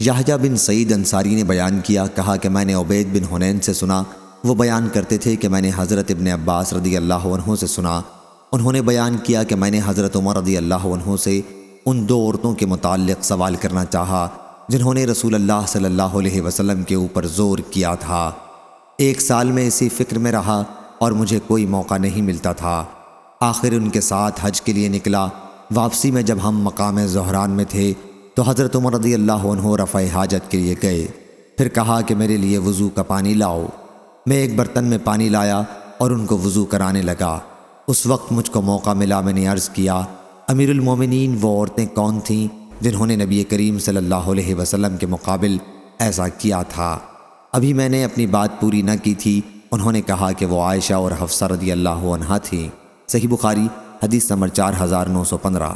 یحجہ بن سعید انصاری نے بیان کیا، کہا کہ میں نے عبید بن حنین سے سنا۔ وہ بیان کرتے تھے کہ میں نے حضرت ابن عباس رضی اللہ عنہ سے سنا۔ انہوں نے بیان کیا کہ میں نے حضرت عمر رضی اللہ عنہ سے ان دو عورتوں کے متعلق سوال کرنا چاہا، جنہوں نے رسول اللہ صلی اللہ علیہ وسلم کے اوپر زور کیا تھا۔ ایک سال میں اسی فکر میں رہا اور مجھے کوئی موقع نہیں ملتا تھا۔ آخر ان کے ساتھ حج کے لیے نکلا۔ واپسی میں جب ہم مقام زہران میں تھے تو حضرت عمر رضی اللہ عنہ رفع حاجت کے لیے گئے۔ پھر کہا کہ میرے لیے وضو کا پانی لاؤ۔ میں ایک برتن میں پانی لایا اور ان کو وضو کرانے لگا۔ اس وقت مجھ کو موقع ملا، میں نے عرض کیا، امیر المومنین، وہ عورتیں کون تھیں جنہوں نے نبی کریم صلی اللہ علیہ وسلم کے مقابل ایسا کیا تھا؟ ابھی میں نے اپنی بات پوری نہ کی تھی۔ انہوں نے کہا کہ وہ عائشہ اور حفصہ رضی اللہ عنہ تھیں۔ صحیح بخاری، حدیث نمبر چار ہزار نو سو پندرہ۔